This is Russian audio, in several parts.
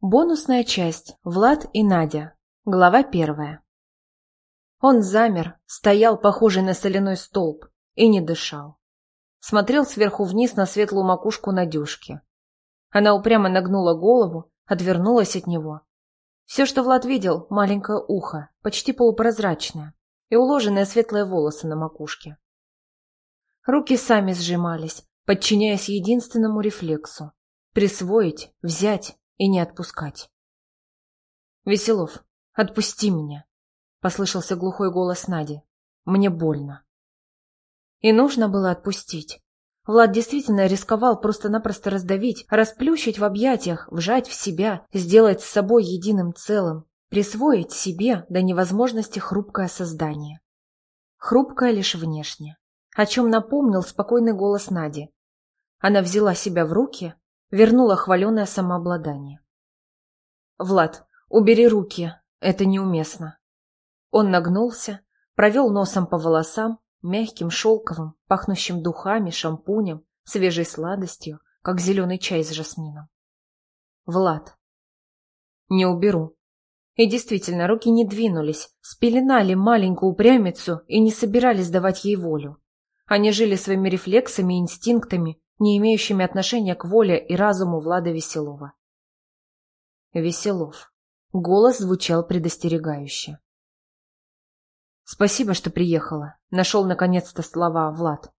Бонусная часть. Влад и Надя. Глава первая. Он замер, стоял, похожий на соляной столб, и не дышал. Смотрел сверху вниз на светлую макушку Надюшки. Она упрямо нагнула голову, отвернулась от него. Все, что Влад видел, маленькое ухо, почти полупрозрачное, и уложенные светлые волосы на макушке. Руки сами сжимались, подчиняясь единственному рефлексу – присвоить, взять, и не отпускать. «Веселов, отпусти меня!» — послышался глухой голос Нади. «Мне больно». И нужно было отпустить. Влад действительно рисковал просто-напросто раздавить, расплющить в объятиях, вжать в себя, сделать с собой единым целым, присвоить себе до невозможности хрупкое создание. Хрупкое лишь внешне, о чем напомнил спокойный голос Нади. Она взяла себя в руки вернула хваленое самообладание. «Влад, убери руки, это неуместно». Он нагнулся, провел носом по волосам, мягким, шелковым, пахнущим духами, шампунем, свежей сладостью, как зеленый чай с жасмином. «Влад». «Не уберу». И действительно, руки не двинулись, спеленали маленькую упрямицу и не собирались давать ей волю. Они жили своими рефлексами и инстинктами, не имеющими отношения к воле и разуму Влада Веселова. Веселов. Голос звучал предостерегающе. «Спасибо, что приехала», — нашел наконец-то слова Влад.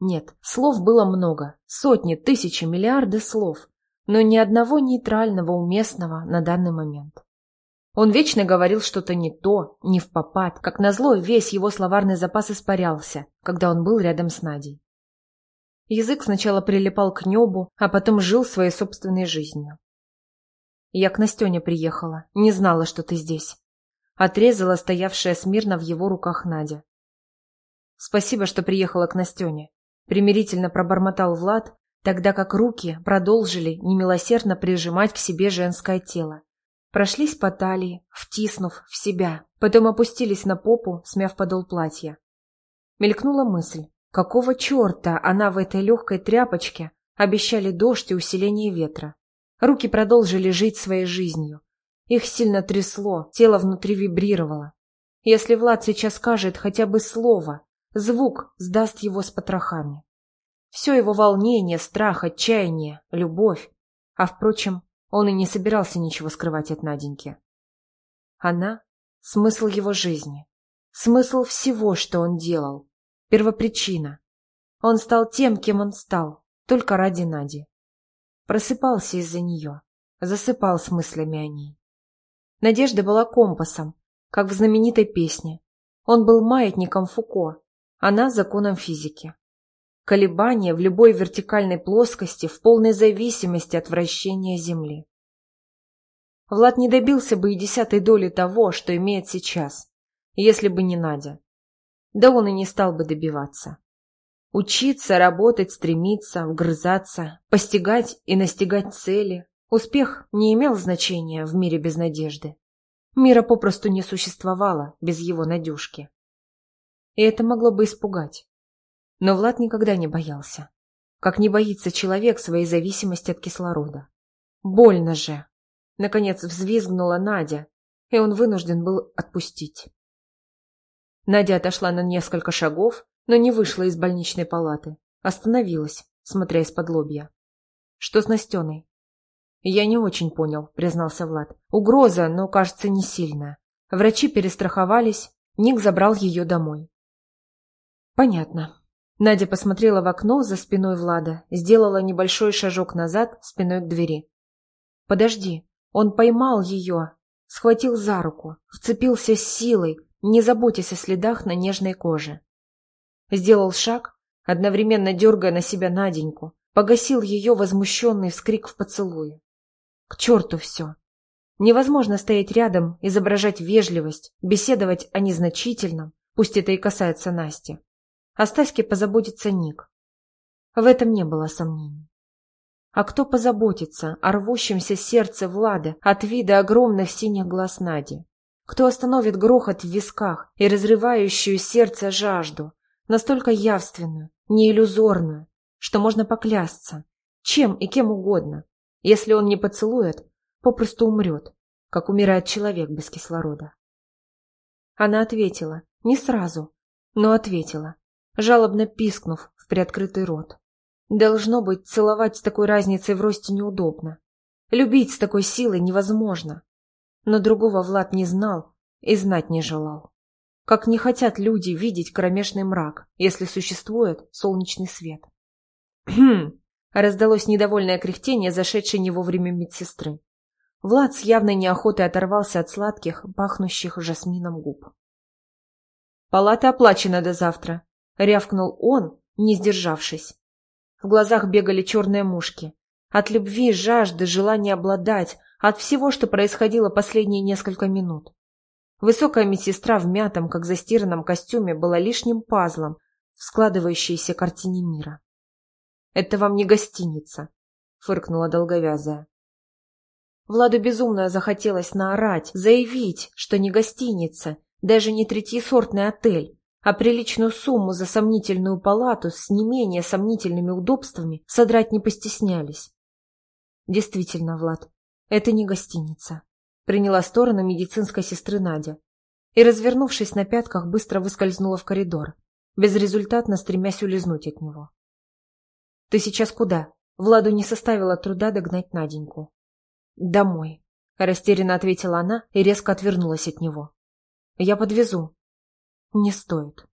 Нет, слов было много, сотни, тысячи, миллиарды слов, но ни одного нейтрального, уместного на данный момент. Он вечно говорил что-то не то, не в попад, как назло весь его словарный запас испарялся, когда он был рядом с Надей. Язык сначала прилипал к небу, а потом жил своей собственной жизнью. Я к Настене приехала, не знала, что ты здесь. Отрезала стоявшая смирно в его руках Надя. Спасибо, что приехала к Настене. Примирительно пробормотал Влад, тогда как руки продолжили немилосердно прижимать к себе женское тело. Прошлись по талии, втиснув в себя, потом опустились на попу, смяв подол платья. Мелькнула мысль, Какого черта она в этой легкой тряпочке? Обещали дождь и усиление ветра. Руки продолжили жить своей жизнью. Их сильно трясло, тело внутри вибрировало. Если Влад сейчас скажет хотя бы слово, звук сдаст его с потрохами. Все его волнение, страх, отчаяние, любовь. А, впрочем, он и не собирался ничего скрывать от Наденьки. Она — смысл его жизни, смысл всего, что он делал, Первопричина. Он стал тем, кем он стал, только ради Нади. Просыпался из-за нее, засыпал с мыслями о ней. Надежда была компасом, как в знаменитой песне. Он был маятником Фуко, она законом физики. Колебания в любой вертикальной плоскости в полной зависимости от вращения Земли. Влад не добился бы и десятой доли того, что имеет сейчас, если бы не Надя да он и не стал бы добиваться. Учиться, работать, стремиться, вгрызаться, постигать и настигать цели. Успех не имел значения в мире без надежды. Мира попросту не существовало без его Надюшки. И это могло бы испугать. Но Влад никогда не боялся. Как не боится человек своей зависимости от кислорода. Больно же. Наконец взвизгнула Надя, и он вынужден был отпустить. Надя отошла на несколько шагов, но не вышла из больничной палаты. Остановилась, смотря из-под лобья. Что с Настеной? Я не очень понял, признался Влад. Угроза, но, кажется, не сильная. Врачи перестраховались, Ник забрал ее домой. Понятно. Надя посмотрела в окно за спиной Влада, сделала небольшой шажок назад, спиной к двери. Подожди, он поймал ее, схватил за руку, вцепился с силой, не заботясь о следах на нежной коже. Сделал шаг, одновременно дергая на себя Наденьку, погасил ее возмущенный вскрик в поцелуе. К черту все. Невозможно стоять рядом, изображать вежливость, беседовать о незначительном, пусть это и касается Насти. О Стаське позаботится Ник. В этом не было сомнений. А кто позаботится о рвущемся сердце Влада от вида огромных синих глаз Нади? Кто остановит грохот в висках и разрывающую сердце жажду, настолько явственную, не иллюзорную, что можно поклясться, чем и кем угодно. Если он не поцелует, попросту умрет, как умирает человек без кислорода. Она ответила, не сразу, но ответила, жалобно пискнув в приоткрытый рот. Должно быть, целовать с такой разницей в росте неудобно. Любить с такой силой невозможно. Но другого Влад не знал и знать не желал. Как не хотят люди видеть кромешный мрак, если существует солнечный свет. «Хм!» — раздалось недовольное кряхтение, зашедшей не вовремя медсестры. Влад с явной неохотой оторвался от сладких, пахнущих жасмином губ. «Палата оплачена до завтра», — рявкнул он, не сдержавшись. В глазах бегали черные мушки. От любви, жажды, желания обладать, от всего, что происходило последние несколько минут. Высокая медсестра в мятом, как застиранном костюме, была лишним пазлом в складывающейся картине мира. «Это вам не гостиница», — фыркнула долговязая. Владу безумно захотелось наорать, заявить, что не гостиница, даже не третьесортный отель, а приличную сумму за сомнительную палату с не менее сомнительными удобствами содрать не постеснялись. Действительно, Влад, это не гостиница приняла сторону медицинской сестры Надя и, развернувшись на пятках, быстро выскользнула в коридор, безрезультатно стремясь улизнуть от него. «Ты сейчас куда?» Владу не составило труда догнать Наденьку. «Домой», — растерянно ответила она и резко отвернулась от него. «Я подвезу». «Не стоит».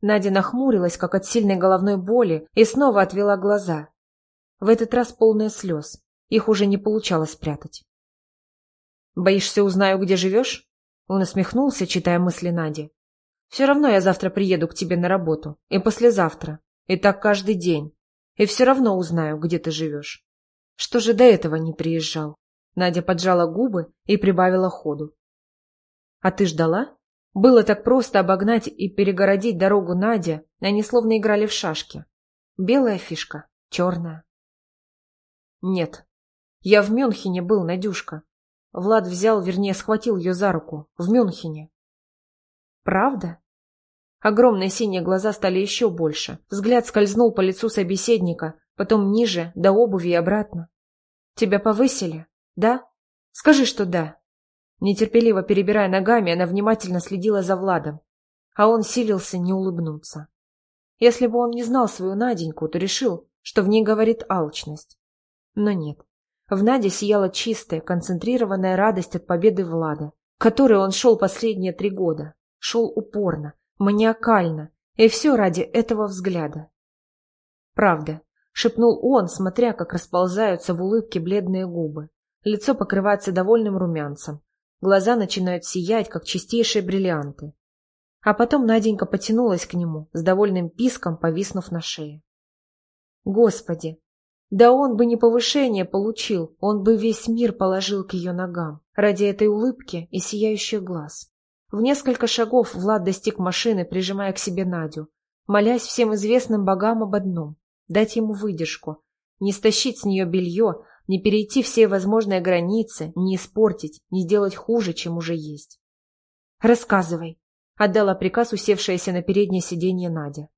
Надя нахмурилась, как от сильной головной боли, и снова отвела глаза. В этот раз полные слез. Их уже не получалось спрятать. Боишься, узнаю, где живешь? Он усмехнулся, читая мысли Нади. Все равно я завтра приеду к тебе на работу. И послезавтра. И так каждый день. И все равно узнаю, где ты живешь. Что же до этого не приезжал? Надя поджала губы и прибавила ходу. А ты ждала? Было так просто обогнать и перегородить дорогу Наде, они словно играли в шашки. Белая фишка, черная. Нет. Я в Мюнхене был, Надюшка. Влад взял, вернее, схватил ее за руку. В Мюнхене. Правда? Огромные синие глаза стали еще больше. Взгляд скользнул по лицу собеседника, потом ниже, до обуви и обратно. Тебя повысили? Да? Скажи, что да. Нетерпеливо перебирая ногами, она внимательно следила за Владом, а он силился не улыбнуться. Если бы он не знал свою Наденьку, то решил, что в ней говорит алчность. Но нет. В Наде сияла чистая, концентрированная радость от победы Влада, которой он шел последние три года. Шел упорно, маниакально, и все ради этого взгляда. «Правда», — шепнул он, смотря, как расползаются в улыбке бледные губы. Лицо покрывается довольным румянцем. Глаза начинают сиять, как чистейшие бриллианты. А потом Наденька потянулась к нему, с довольным писком повиснув на шее. Господи, да он бы не повышение получил, он бы весь мир положил к ее ногам, ради этой улыбки и сияющих глаз. В несколько шагов Влад достиг машины, прижимая к себе Надю, молясь всем известным богам об одном — дать ему выдержку, не стащить с нее белье, не перейти все возможные границы, не испортить, не сделать хуже, чем уже есть. «Рассказывай», — отдала приказ усевшаяся на переднее сиденье Надя.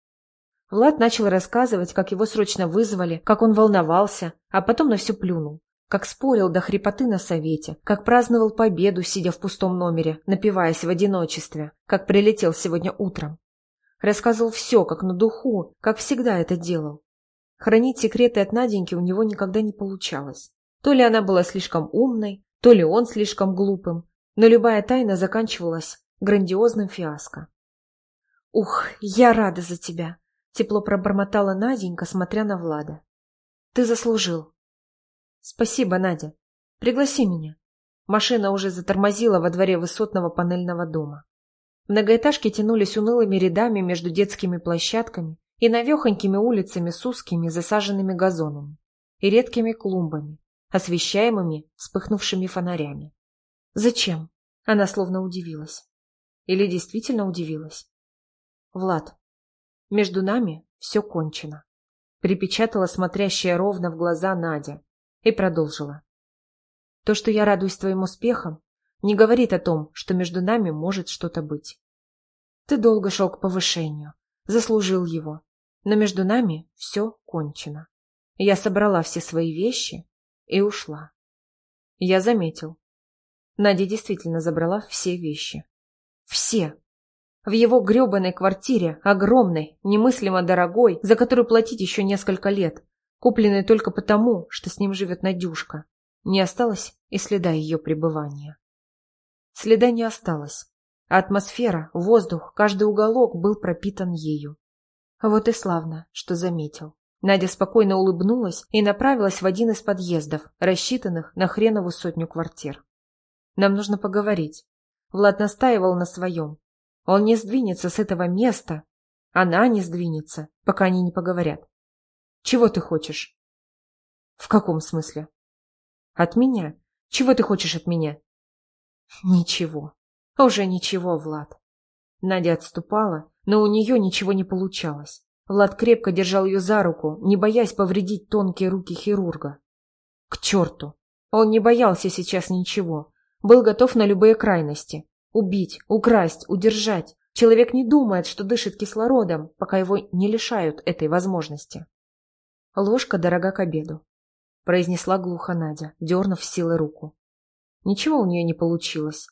Влад начал рассказывать, как его срочно вызвали, как он волновался, а потом на все плюнул. Как спорил до хрипоты на совете, как праздновал победу, сидя в пустом номере, напиваясь в одиночестве, как прилетел сегодня утром. Рассказывал все, как на духу, как всегда это делал. Хранить секреты от Наденьки у него никогда не получалось. То ли она была слишком умной, то ли он слишком глупым, но любая тайна заканчивалась грандиозным фиаско. «Ух, я рада за тебя!» Тепло пробормотала Наденька, смотря на Влада. Ты заслужил. Спасибо, Надя. Пригласи меня. Машина уже затормозила во дворе высотного панельного дома. Многоэтажки тянулись унылыми рядами между детскими площадками и навехонькими улицами с узкими засаженными газонами и редкими клумбами, освещаемыми вспыхнувшими фонарями. Зачем? Она словно удивилась. Или действительно удивилась? Влад, между нами все кончено. Припечатала смотрящая ровно в глаза Надя и продолжила. То, что я радуюсь твоим успехам, не говорит о том, что между нами может что-то быть. Ты долго шел к повышению, заслужил его, но между нами все кончено. Я собрала все свои вещи и ушла. Я заметил. Надя действительно забрала все вещи. Все. В его гребаной квартире, огромной, немыслимо дорогой, за которую платить еще несколько лет, купленной только потому, что с ним живет Надюшка, не осталось и следа ее пребывания. Следа не осталось. А атмосфера, воздух, каждый уголок был пропитан ею. Вот и славно, что заметил. Надя спокойно улыбнулась и направилась в один из подъездов, рассчитанных на хренову сотню квартир. «Нам нужно поговорить». Влад настаивал на своем. Он не сдвинется с этого места. Она не сдвинется, пока они не поговорят. «Чего ты хочешь?» «В каком смысле?» «От меня. Чего ты хочешь от меня?» «Ничего. Уже ничего, Влад». Надя отступала, но у нее ничего не получалось. Влад крепко держал ее за руку, не боясь повредить тонкие руки хирурга. К черту! Он не боялся сейчас ничего. Был готов на любые крайности. Убить, украсть, удержать. Человек не думает, что дышит кислородом, пока его не лишают этой возможности. Ложка дорога к обеду, произнесла глухо Надя, дернув силой руку. Ничего у нее не получилось.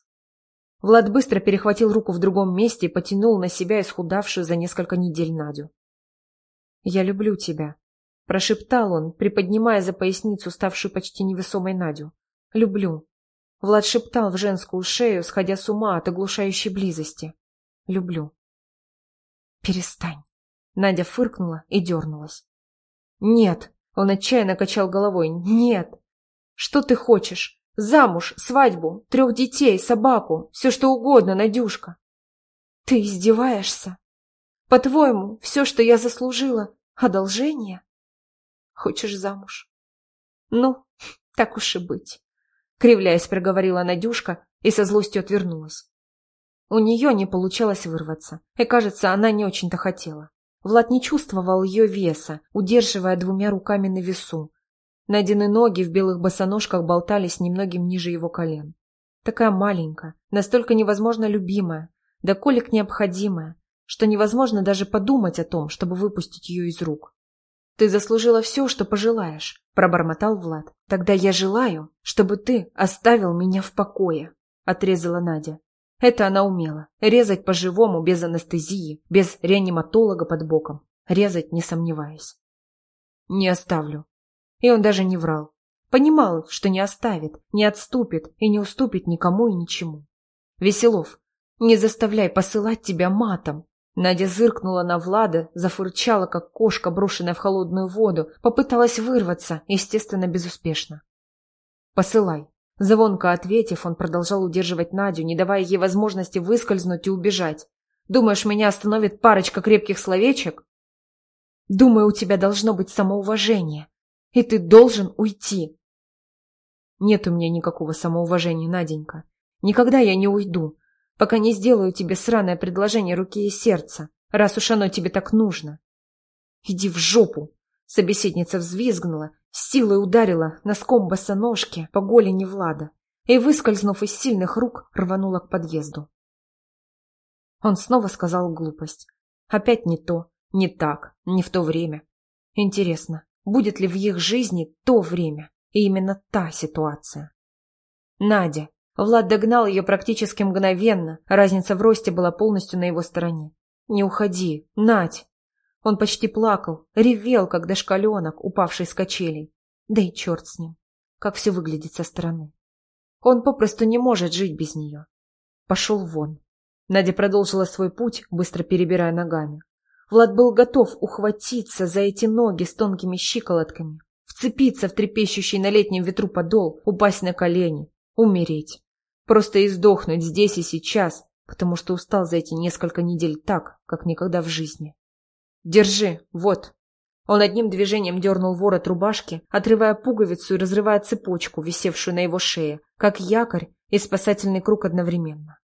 Влад быстро перехватил руку в другом месте и потянул на себя исхудавшую за несколько недель Надю. «Я люблю тебя», — прошептал он, приподнимая за поясницу ставшую почти невесомой Надю. «Люблю». Влад шептал в женскую шею, сходя с ума от оглушающей близости. «Люблю». «Перестань». Надя фыркнула и дернулась. «Нет», — он отчаянно качал головой, «нет». «Что ты хочешь? Замуж, свадьбу, трех детей, собаку, все что угодно, Надюшка». «Ты издеваешься?» По-твоему, все, что я заслужила, одолжение? Хочешь замуж? Ну, так уж и быть. Кривляясь, проговорила Надюшка и со злостью отвернулась. У нее не получалось вырваться, и, кажется, она не очень-то хотела. Влад не чувствовал ее веса, удерживая двумя руками на весу. Надины ноги в белых босоножках болтались немногим ниже его колен. Такая маленькая, настолько невозможно любимая, да колик необходимая, что невозможно даже подумать о том, чтобы выпустить ее из рук. «Ты заслужила все, что пожелаешь», — пробормотал Влад. «Тогда я желаю, чтобы ты оставил меня в покое», — отрезала Надя. Это она умела. Резать по-живому, без анестезии, без реаниматолога под боком. Резать, не сомневаясь. «Не оставлю». И он даже не врал. Понимал, что не оставит, не отступит и не уступит никому и ничему. «Веселов, не заставляй посылать тебя матом. Надя зыркнула на Влада, зафырчала, как кошка, брошенная в холодную воду, попыталась вырваться, естественно, безуспешно. «Посылай». Звонко ответив, он продолжал удерживать Надю, не давая ей возможности выскользнуть и убежать. «Думаешь, меня остановит парочка крепких словечек?» «Думаю, у тебя должно быть самоуважение, и ты должен уйти». «Нет у меня никакого самоуважения, Наденька. Никогда я не уйду пока не сделаю тебе сраное предложение руки и сердца, раз уж оно тебе так нужно. Иди в жопу! Собеседница взвизгнула, силой ударила носком босоножки по голени Влада и, выскользнув из сильных рук, рванула к подъезду. Он снова сказал глупость. Опять не то, не так, не в то время. Интересно, будет ли в их жизни то время и именно та ситуация? Надя, Влад догнал ее практически мгновенно, разница в росте была полностью на его стороне. «Не уходи, Надь!» Он почти плакал, ревел, как дошкаленок, упавший с качелей. Да и черт с ним, как все выглядит со стороны. Он попросту не может жить без нее. Пошел вон. Надя продолжила свой путь, быстро перебирая ногами. Влад был готов ухватиться за эти ноги с тонкими щиколотками, вцепиться в трепещущий на летнем ветру подол, упасть на колени, умереть. Просто издохнуть здесь и сейчас, потому что устал за эти несколько недель так, как никогда в жизни. «Держи, вот». Он одним движением дернул ворот рубашки, отрывая пуговицу и разрывая цепочку, висевшую на его шее, как якорь и спасательный круг одновременно.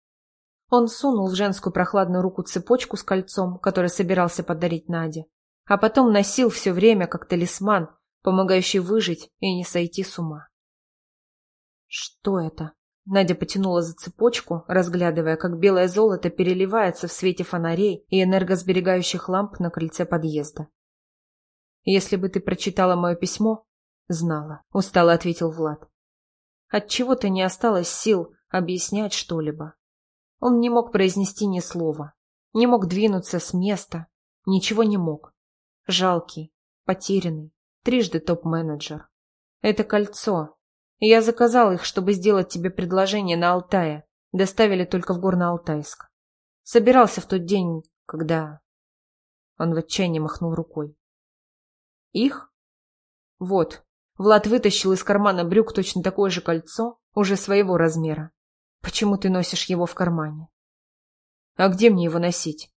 Он сунул в женскую прохладную руку цепочку с кольцом, который собирался подарить Наде, а потом носил все время как талисман, помогающий выжить и не сойти с ума. «Что это?» Надя потянула за цепочку, разглядывая, как белое золото переливается в свете фонарей и энергосберегающих ламп на крыльце подъезда. «Если бы ты прочитала мое письмо...» «Знала», — устало ответил Влад. От чего то не осталось сил объяснять что-либо. Он не мог произнести ни слова, не мог двинуться с места, ничего не мог. Жалкий, потерянный, трижды топ-менеджер. Это кольцо. Я заказал их, чтобы сделать тебе предложение на Алтае. Доставили только в Горно-Алтайск. Собирался в тот день, когда... Он в отчаянии махнул рукой. Их? Вот. Влад вытащил из кармана брюк точно такое же кольцо, уже своего размера. Почему ты носишь его в кармане? А где мне его носить?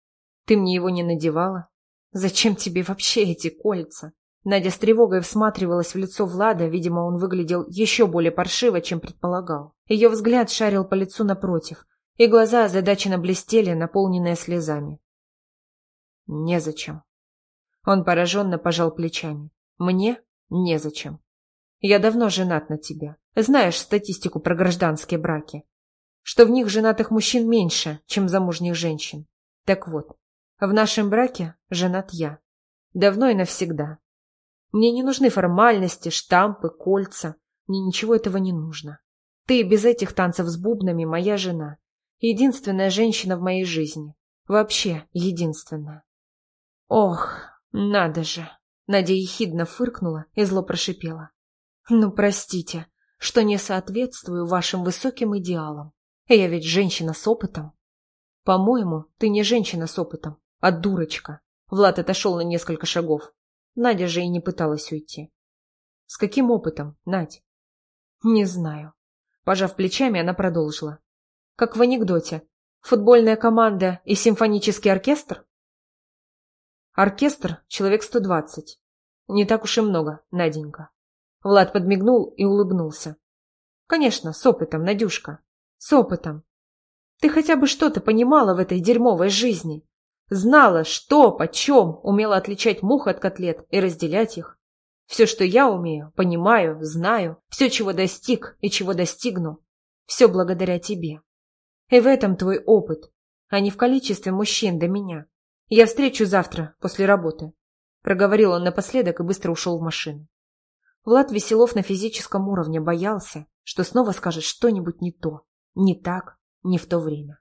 Ты мне его не надевала? Зачем тебе вообще эти кольца? Надя с тревогой всматривалась в лицо Влада, видимо, он выглядел еще более паршиво, чем предполагал. Ее взгляд шарил по лицу напротив, и глаза озадаченно блестели, наполненные слезами. Незачем. Он пораженно пожал плечами. Мне незачем. Я давно женат на тебя. Знаешь статистику про гражданские браки? Что в них женатых мужчин меньше, чем замужних женщин. Так вот, в нашем браке женат я. Давно и навсегда. Мне не нужны формальности, штампы, кольца. Мне ничего этого не нужно. Ты без этих танцев с бубнами моя жена. Единственная женщина в моей жизни. Вообще единственная. Ох, надо же. Надя ехидно фыркнула и зло прошипела. Ну, простите, что не соответствую вашим высоким идеалам. Я ведь женщина с опытом. По-моему, ты не женщина с опытом, а дурочка. Влад отошел на несколько шагов. Надя же и не пыталась уйти. С каким опытом, Надь? Не знаю. Пожав плечами, она продолжила. Как в анекдоте. Футбольная команда и симфонический оркестр? Оркестр — человек сто двадцать. Не так уж и много, Наденька. Влад подмигнул и улыбнулся. Конечно, с опытом, Надюшка. С опытом. Ты хотя бы что-то понимала в этой дерьмовой жизни. Знала, что, почем, умела отличать мух от котлет и разделять их. Все, что я умею, понимаю, знаю, все, чего достиг и чего достигну, все благодаря тебе. И в этом твой опыт, а не в количестве мужчин до меня. Я встречу завтра, после работы. Проговорил он напоследок и быстро ушел в машину. Влад Веселов на физическом уровне боялся, что снова скажет что-нибудь не то, не так, не в то время.